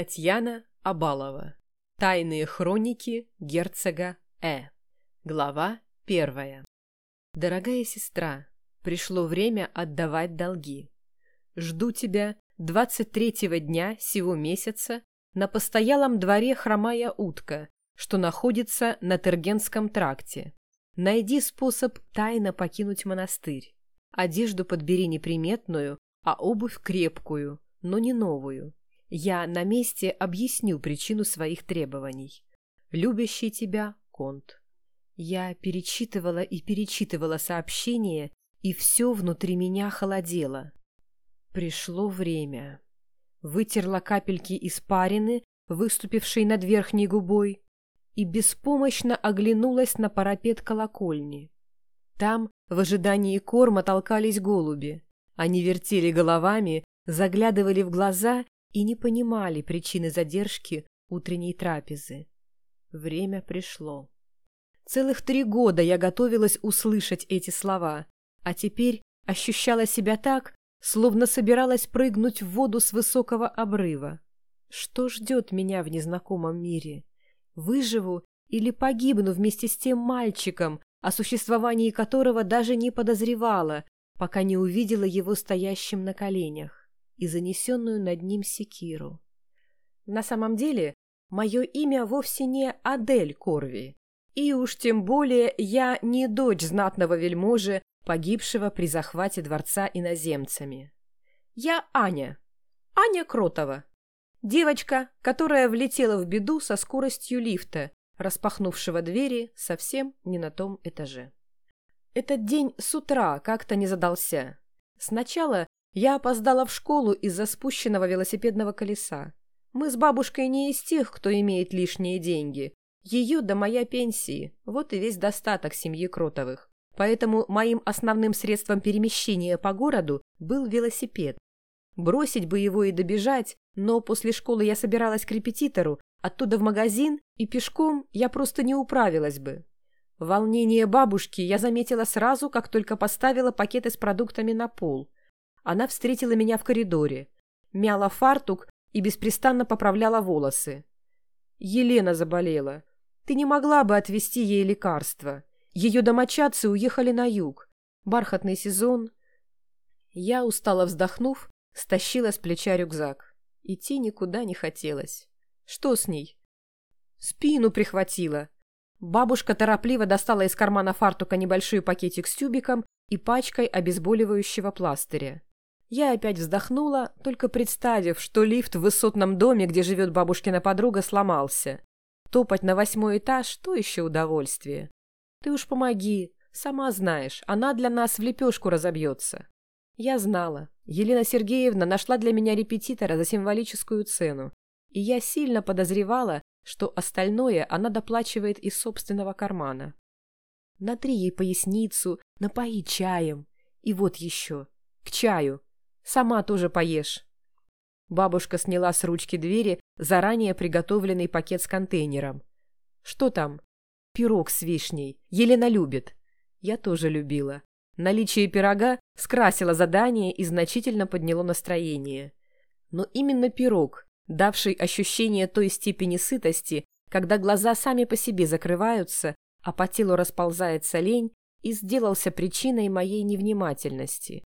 Татьяна Абалова. Тайные хроники герцога Э. Глава первая. Дорогая сестра, пришло время отдавать долги. Жду тебя 23-го дня сего месяца на постоялом дворе «Хромая утка», что находится на Тергенском тракте. Найди способ тайно покинуть монастырь. Одежду подбери неприметную, а обувь крепкую, но не новую. Я на месте объясню причину своих требований. Любящий тебя, Конт. Я перечитывала и перечитывала сообщение, и все внутри меня холодело. Пришло время. Вытерла капельки испарины, выступившей над верхней губой, и беспомощно оглянулась на парапет колокольни. Там, в ожидании корма, толкались голуби. Они вертели головами, заглядывали в глаза и не понимали причины задержки утренней трапезы. Время пришло. Целых три года я готовилась услышать эти слова, а теперь ощущала себя так, словно собиралась прыгнуть в воду с высокого обрыва. Что ждет меня в незнакомом мире? Выживу или погибну вместе с тем мальчиком, о существовании которого даже не подозревала, пока не увидела его стоящим на коленях? И занесенную над ним секиру. На самом деле, мое имя вовсе не Адель Корви, и уж тем более я не дочь знатного вельможи, погибшего при захвате дворца иноземцами. Я Аня, Аня Кротова, девочка, которая влетела в беду со скоростью лифта, распахнувшего двери совсем не на том этаже. Этот день с утра как-то не задался. Сначала я опоздала в школу из-за спущенного велосипедного колеса. Мы с бабушкой не из тех, кто имеет лишние деньги. Ее до моя пенсии. Вот и весь достаток семьи Кротовых. Поэтому моим основным средством перемещения по городу был велосипед. Бросить бы его и добежать, но после школы я собиралась к репетитору, оттуда в магазин, и пешком я просто не управилась бы. Волнение бабушки я заметила сразу, как только поставила пакеты с продуктами на пол – она встретила меня в коридоре, мяла фартук и беспрестанно поправляла волосы. Елена заболела. Ты не могла бы отвезти ей лекарства. Ее домочадцы уехали на юг. Бархатный сезон. Я, устало вздохнув, стащила с плеча рюкзак. Идти никуда не хотелось. Что с ней? Спину прихватила. Бабушка торопливо достала из кармана фартука небольшой пакетик с тюбиком и пачкой обезболивающего пластыря. Я опять вздохнула, только представив, что лифт в высотном доме, где живет бабушкина подруга, сломался. Топать на восьмой этаж – то еще удовольствие. Ты уж помоги, сама знаешь, она для нас в лепешку разобьется. Я знала. Елена Сергеевна нашла для меня репетитора за символическую цену. И я сильно подозревала, что остальное она доплачивает из собственного кармана. Натри ей поясницу, напои чаем. И вот еще. К чаю. Сама тоже поешь». Бабушка сняла с ручки двери заранее приготовленный пакет с контейнером. «Что там?» «Пирог с вишней. Елена любит». Я тоже любила. Наличие пирога скрасило задание и значительно подняло настроение. Но именно пирог, давший ощущение той степени сытости, когда глаза сами по себе закрываются, а по телу расползается лень, и сделался причиной моей невнимательности.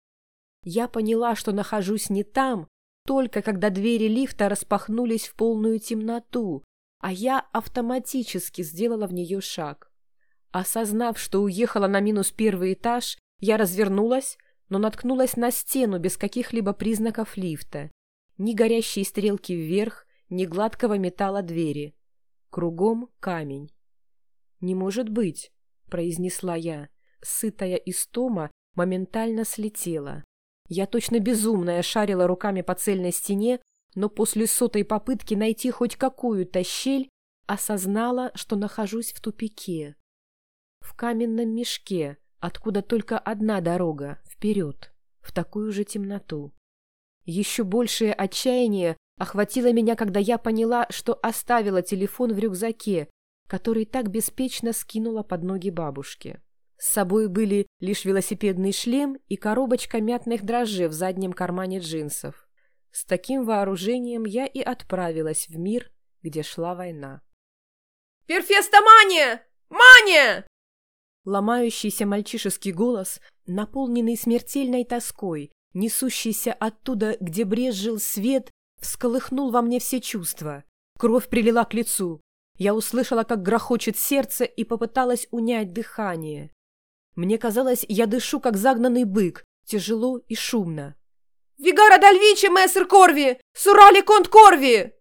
Я поняла, что нахожусь не там, только когда двери лифта распахнулись в полную темноту, а я автоматически сделала в нее шаг. Осознав, что уехала на минус первый этаж, я развернулась, но наткнулась на стену без каких-либо признаков лифта. Ни горящей стрелки вверх, ни гладкого металла двери. Кругом камень. «Не может быть», — произнесла я. Сытая истома моментально слетела. Я точно безумная шарила руками по цельной стене, но после сотой попытки найти хоть какую-то щель осознала, что нахожусь в тупике. В каменном мешке, откуда только одна дорога, вперед, в такую же темноту. Еще большее отчаяние охватило меня, когда я поняла, что оставила телефон в рюкзаке, который так беспечно скинула под ноги бабушки. С собой были лишь велосипедный шлем и коробочка мятных дрожжей в заднем кармане джинсов. С таким вооружением я и отправилась в мир, где шла война. «Перфеста мания! Мания!» Ломающийся мальчишеский голос, наполненный смертельной тоской, несущийся оттуда, где брезжил свет, всколыхнул во мне все чувства. Кровь прилила к лицу. Я услышала, как грохочет сердце, и попыталась унять дыхание. Мне казалось, я дышу, как загнанный бык, тяжело и шумно. «Вигара Дальвичи, мессер Корви! Сурали конт Корви!»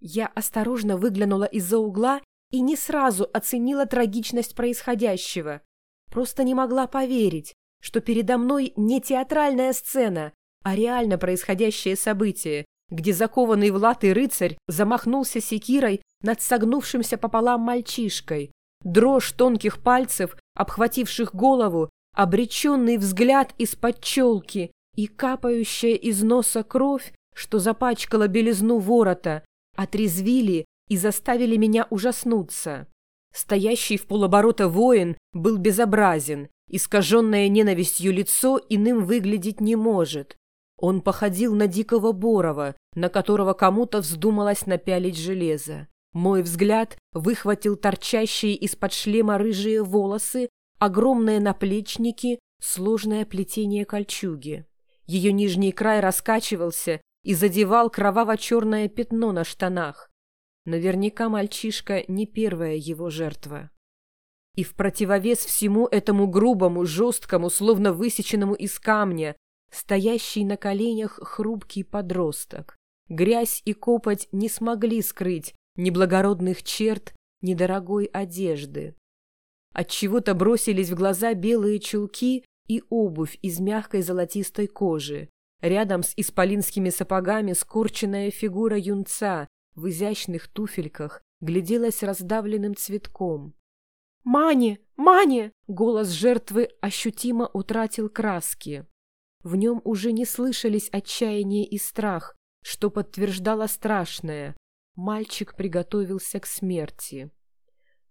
Я осторожно выглянула из-за угла и не сразу оценила трагичность происходящего. Просто не могла поверить, что передо мной не театральная сцена, а реально происходящее событие, где закованный в латы рыцарь замахнулся секирой над согнувшимся пополам мальчишкой. Дрожь тонких пальцев, обхвативших голову, обреченный взгляд из-под челки и капающая из носа кровь, что запачкала белизну ворота, отрезвили и заставили меня ужаснуться. Стоящий в полоборота воин был безобразен, искаженное ненавистью лицо иным выглядеть не может. Он походил на дикого Борова, на которого кому-то вздумалось напялить железо. Мой взгляд выхватил торчащие из-под шлема рыжие волосы, огромные наплечники, сложное плетение кольчуги. Ее нижний край раскачивался и задевал кроваво-черное пятно на штанах. Наверняка мальчишка не первая его жертва. И в противовес всему этому грубому, жесткому, словно высеченному из камня, стоящий на коленях хрупкий подросток. Грязь и копоть не смогли скрыть ни благородных черт, ни дорогой одежды. Отчего-то бросились в глаза белые чулки и обувь из мягкой золотистой кожи. Рядом с исполинскими сапогами скорченная фигура юнца в изящных туфельках гляделась раздавленным цветком. «Мане! Мане!» Голос жертвы ощутимо утратил краски. В нем уже не слышались отчаяние и страх, что подтверждало страшное. Мальчик приготовился к смерти.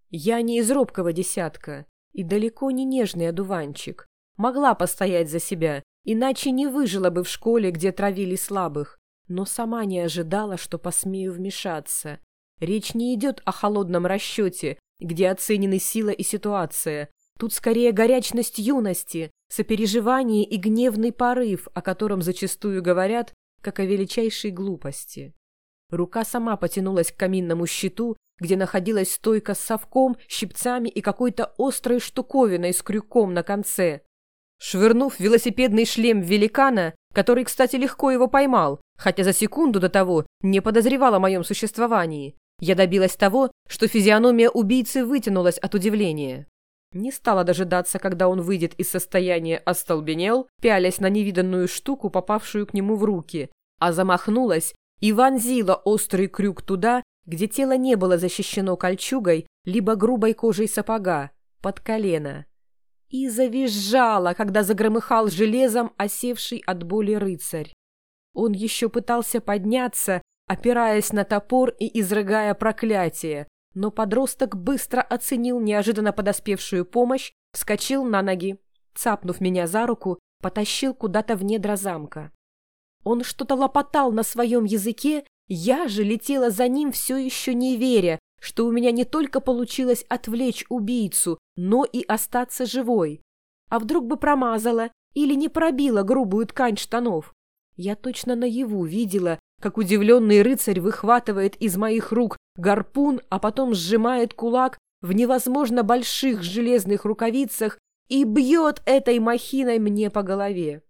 Я не из робкого десятка и далеко не нежный одуванчик. Могла постоять за себя, иначе не выжила бы в школе, где травили слабых но сама не ожидала, что посмею вмешаться. Речь не идет о холодном расчете, где оценены сила и ситуация. Тут скорее горячность юности, сопереживание и гневный порыв, о котором зачастую говорят, как о величайшей глупости. Рука сама потянулась к каминному щиту, где находилась стойка с совком, щипцами и какой-то острой штуковиной с крюком на конце. Швырнув велосипедный шлем великана, который, кстати, легко его поймал, хотя за секунду до того не подозревал о моем существовании, я добилась того, что физиономия убийцы вытянулась от удивления. Не стала дожидаться, когда он выйдет из состояния остолбенел, пялясь на невиданную штуку, попавшую к нему в руки, а замахнулась и вонзила острый крюк туда, где тело не было защищено кольчугой либо грубой кожей сапога, под колено и завизжала, когда загромыхал железом осевший от боли рыцарь. Он еще пытался подняться, опираясь на топор и изрыгая проклятие, но подросток быстро оценил неожиданно подоспевшую помощь, вскочил на ноги, цапнув меня за руку, потащил куда-то в недра замка. Он что-то лопотал на своем языке, я же летела за ним, все еще не веря, что у меня не только получилось отвлечь убийцу, но и остаться живой. А вдруг бы промазала или не пробила грубую ткань штанов? Я точно наяву видела, как удивленный рыцарь выхватывает из моих рук гарпун, а потом сжимает кулак в невозможно больших железных рукавицах и бьет этой махиной мне по голове.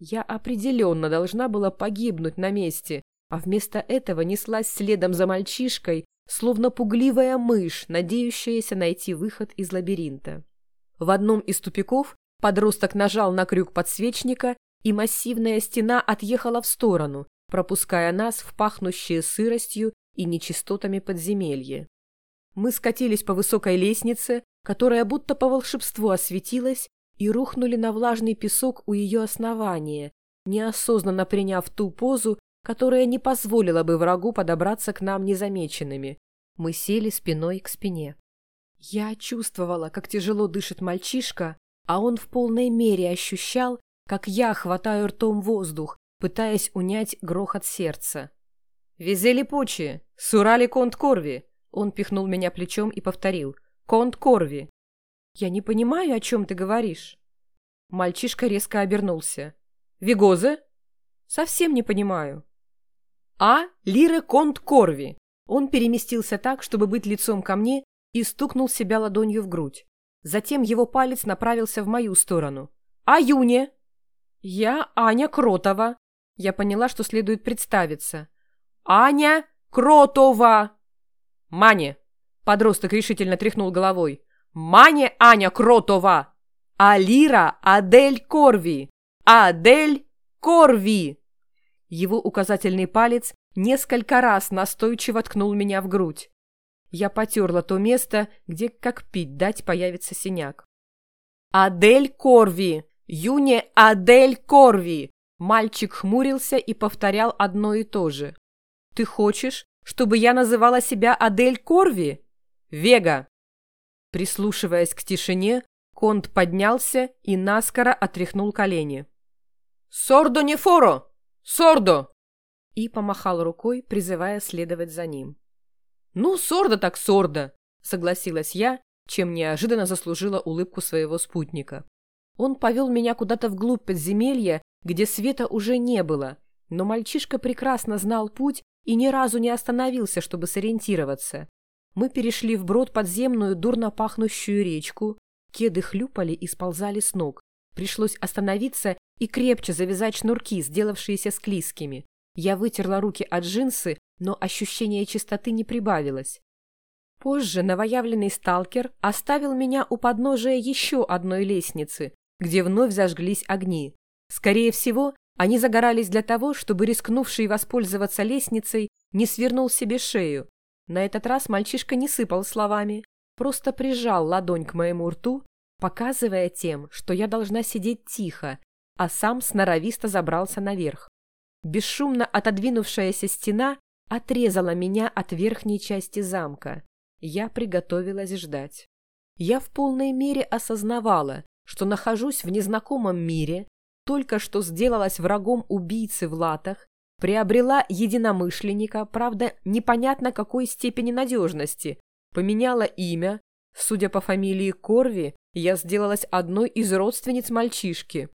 Я определенно должна была погибнуть на месте, а вместо этого неслась следом за мальчишкой, словно пугливая мышь, надеющаяся найти выход из лабиринта. В одном из тупиков подросток нажал на крюк подсвечника, и массивная стена отъехала в сторону, пропуская нас в пахнущее сыростью и нечистотами подземелье. Мы скатились по высокой лестнице, которая будто по волшебству осветилась, и рухнули на влажный песок у ее основания, неосознанно приняв ту позу, которая не позволила бы врагу подобраться к нам незамеченными. Мы сели спиной к спине. Я чувствовала, как тяжело дышит мальчишка, а он в полной мере ощущал, как я хватаю ртом воздух, пытаясь унять грохот сердца. «Везели почи! Сурали конт Корви!» Он пихнул меня плечом и повторил. «Конт Корви!» «Я не понимаю, о чем ты говоришь». Мальчишка резко обернулся. «Вигозе?» «Совсем не понимаю». «А. Лире Конт Корви!» Он переместился так, чтобы быть лицом ко мне, и стукнул себя ладонью в грудь. Затем его палец направился в мою сторону. «А Юне?» «Я Аня Кротова». Я поняла, что следует представиться. «Аня Кротова!» «Мане!» Подросток решительно тряхнул головой. «Мане Аня Кротова! Алира Адель Корви! Адель Корви!» Его указательный палец несколько раз настойчиво ткнул меня в грудь. Я потерла то место, где, как пить дать, появится синяк. «Адель Корви! Юне Адель Корви!» Мальчик хмурился и повторял одно и то же. «Ты хочешь, чтобы я называла себя Адель Корви?» «Вега!» Прислушиваясь к тишине, Конт поднялся и наскоро отряхнул колени. «Сордо не форо! Сордо!» И помахал рукой, призывая следовать за ним. «Ну, сордо так сордо!» — согласилась я, чем неожиданно заслужила улыбку своего спутника. Он повел меня куда-то вглубь подземелья, где света уже не было, но мальчишка прекрасно знал путь и ни разу не остановился, чтобы сориентироваться. Мы перешли вброд подземную, дурно пахнущую речку, кеды хлюпали и сползали с ног. Пришлось остановиться и крепче завязать шнурки, сделавшиеся склизкими. Я вытерла руки от джинсы, но ощущение чистоты не прибавилось. Позже новоявленный сталкер оставил меня у подножия еще одной лестницы, где вновь зажглись огни. Скорее всего, они загорались для того, чтобы рискнувший воспользоваться лестницей не свернул себе шею. На этот раз мальчишка не сыпал словами, просто прижал ладонь к моему рту, показывая тем, что я должна сидеть тихо, а сам сноровисто забрался наверх. Бесшумно отодвинувшаяся стена отрезала меня от верхней части замка. Я приготовилась ждать. Я в полной мере осознавала, что нахожусь в незнакомом мире, только что сделалась врагом убийцы в латах, приобрела единомышленника, правда, непонятно какой степени надежности, поменяла имя, судя по фамилии Корви, я сделалась одной из родственниц мальчишки.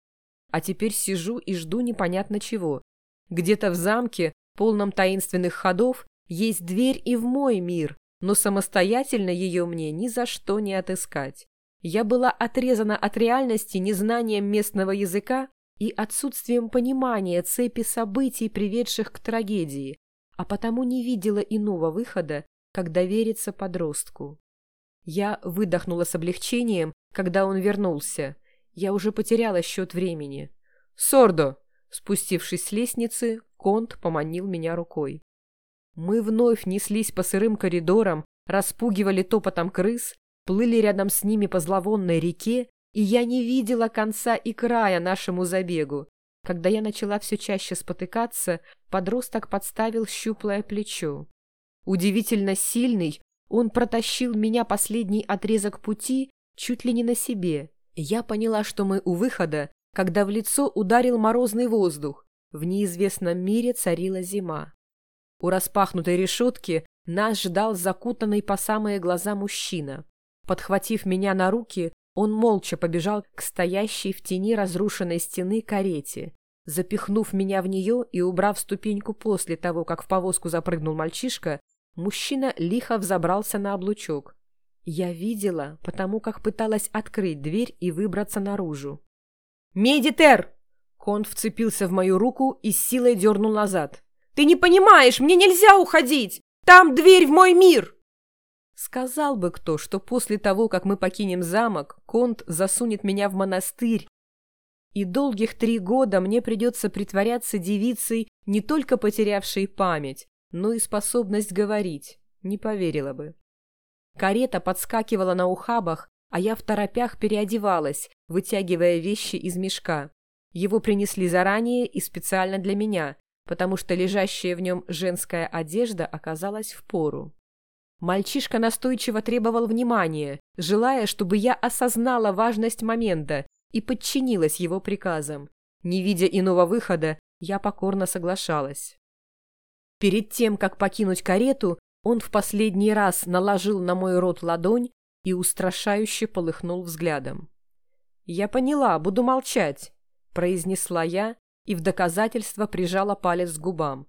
А теперь сижу и жду непонятно чего. Где-то в замке, полном таинственных ходов, есть дверь и в мой мир, но самостоятельно ее мне ни за что не отыскать. Я была отрезана от реальности незнанием местного языка и отсутствием понимания цепи событий, приведших к трагедии, а потому не видела иного выхода, как довериться подростку. Я выдохнула с облегчением, когда он вернулся. Я уже потеряла счет времени. «Сордо!» Спустившись с лестницы, Конт поманил меня рукой. Мы вновь неслись по сырым коридорам, распугивали топотом крыс, плыли рядом с ними по зловонной реке, и я не видела конца и края нашему забегу. Когда я начала все чаще спотыкаться, подросток подставил щуплое плечо. Удивительно сильный, он протащил меня последний отрезок пути чуть ли не на себе. Я поняла, что мы у выхода, когда в лицо ударил морозный воздух. В неизвестном мире царила зима. У распахнутой решетки нас ждал закутанный по самые глаза мужчина. Подхватив меня на руки, он молча побежал к стоящей в тени разрушенной стены карете. Запихнув меня в нее и убрав ступеньку после того, как в повозку запрыгнул мальчишка, мужчина лихо взобрался на облучок. Я видела, потому как пыталась открыть дверь и выбраться наружу. «Медитер!» Конт вцепился в мою руку и с силой дернул назад. «Ты не понимаешь, мне нельзя уходить! Там дверь в мой мир!» Сказал бы кто, что после того, как мы покинем замок, Конт засунет меня в монастырь, и долгих три года мне придется притворяться девицей, не только потерявшей память, но и способность говорить. Не поверила бы. Карета подскакивала на ухабах, а я в торопях переодевалась, вытягивая вещи из мешка. Его принесли заранее и специально для меня, потому что лежащая в нем женская одежда оказалась в пору. Мальчишка настойчиво требовал внимания, желая, чтобы я осознала важность момента и подчинилась его приказам. Не видя иного выхода, Я покорно соглашалась. Перед тем, как покинуть карету, он в последний раз наложил на мой рот ладонь и устрашающе полыхнул взглядом. «Я поняла, буду молчать», — произнесла я и в доказательство прижала палец к губам.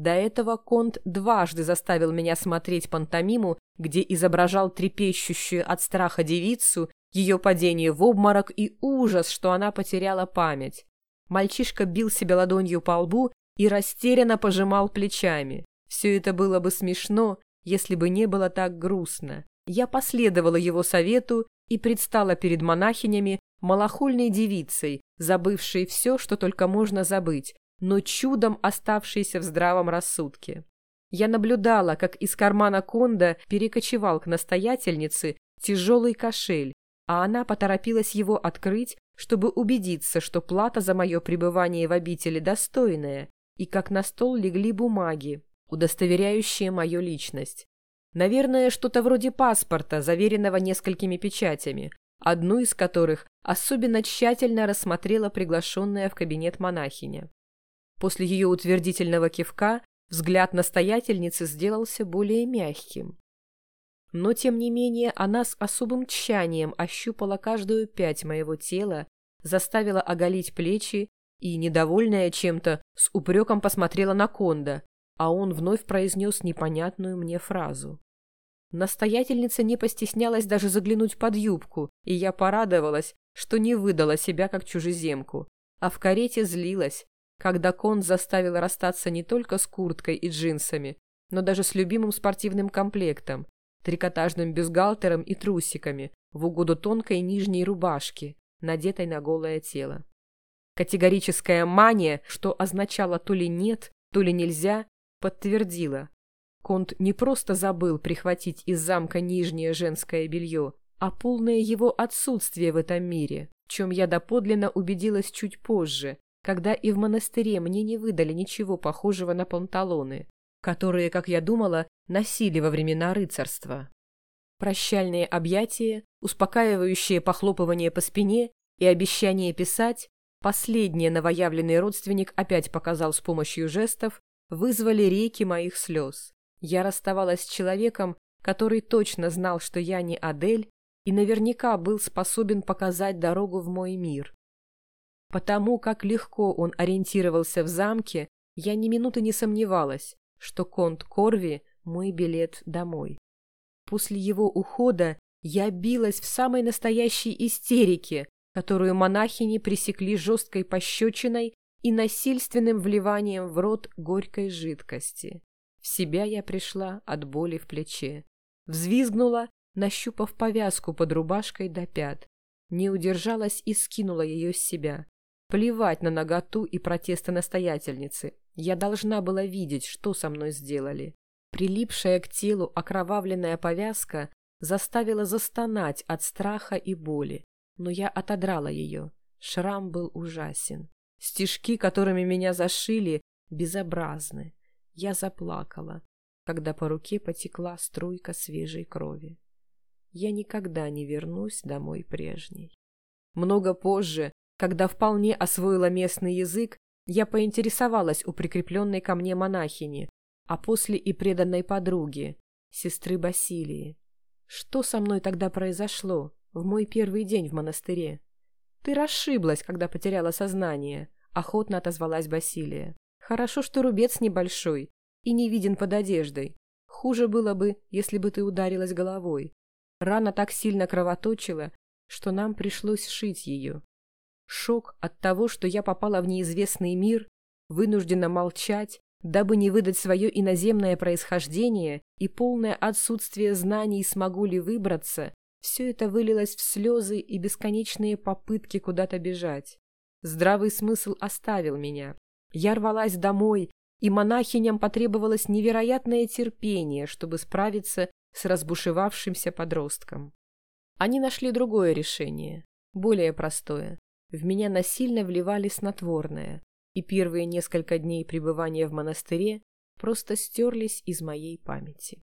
До этого Конт дважды заставил меня смотреть пантомиму, где изображал трепещущую от страха девицу, ее падение в обморок и ужас, что она потеряла память. Мальчишка бил себя ладонью по лбу и растерянно пожимал плечами. Все это было бы смешно, если бы не было так грустно. Я последовала его совету и предстала перед монахинями малохольной девицей, забывшей все, что только можно забыть, но чудом оставшейся в здравом рассудке. Я наблюдала, как из кармана Конда перекочевал к настоятельнице тяжелый кошель, а она поторопилась его открыть, чтобы убедиться, что плата за мое пребывание в обители достойная, и как на стол легли бумаги, удостоверяющие мою личность. Наверное, что-то вроде паспорта, заверенного несколькими печатями, одну из которых особенно тщательно рассмотрела приглашенная в кабинет монахиня. После ее утвердительного кивка взгляд настоятельницы сделался более мягким. Но, тем не менее, она с особым тщанием ощупала каждую пять моего тела, заставила оголить плечи и, недовольная чем-то, с упреком посмотрела на Конда, а он вновь произнес непонятную мне фразу. Настоятельница не постеснялась даже заглянуть под юбку, и я порадовалась, что не выдала себя как чужеземку, а в карете злилась, когда Кон заставил расстаться не только с курткой и джинсами, но даже с любимым спортивным комплектом, трикотажным бюстгальтером и трусиками в угоду тонкой нижней рубашки, надетой на голое тело. Категорическая мания, что означало то ли нет, то ли нельзя, подтвердила. Конт не просто забыл прихватить из замка нижнее женское белье, а полное его отсутствие в этом мире, чем я доподлинно убедилась чуть позже, когда и в монастыре мне не выдали ничего похожего на панталоны, которые, как я думала, носили во времена рыцарства. Прощальные объятия, успокаивающее похлопывание по спине и обещание писать, последнее новоявленный родственник опять показал с помощью жестов, вызвали реки моих слез. Я расставалась с человеком, который точно знал, что я не Адель, и наверняка был способен показать дорогу в мой мир. Потому как легко он ориентировался в замке, я ни минуты не сомневалась, что конт Корви – мой билет домой. После его ухода я билась в самой настоящей истерике, которую монахини пресекли жесткой пощечиной и насильственным вливанием в рот горькой жидкости. В себя я пришла от боли в плече. Взвизгнула, нащупав повязку под рубашкой до пят. Не удержалась и скинула ее с себя. Плевать на наготу и протесты настоятельницы. Я должна была видеть, что со мной сделали. Прилипшая к телу окровавленная повязка заставила застонать от страха и боли, но я отодрала ее. Шрам был ужасен. Стежки, которыми меня зашили, безобразны. Я заплакала, когда по руке потекла струйка свежей крови. Я никогда не вернусь домой прежней. Много позже, когда вполне освоила местный язык, я поинтересовалась у прикрепленной ко мне монахини, а после и преданной подруги, сестры Басилии. Что со мной тогда произошло в мой первый день в монастыре? Ты расшиблась, когда потеряла сознание, охотно отозвалась Басилия. Хорошо, что рубец небольшой и не виден под одеждой. Хуже было бы, если бы ты ударилась головой. Рана так сильно кровоточила, что нам пришлось сшить ее. Шок от того, что я попала в неизвестный мир, вынуждена молчать, дабы не выдать свое иноземное происхождение и полное отсутствие знаний, смогу ли выбраться, все это вылилось в слезы и бесконечные попытки куда-то бежать. Здравый смысл оставил меня. Я рвалась домой, и монахиням потребовалось невероятное терпение, чтобы справиться с разбушевавшимся подростком. Они нашли другое решение, более простое. В меня насильно вливали снотворное, и первые несколько дней пребывания в монастыре просто стерлись из моей памяти.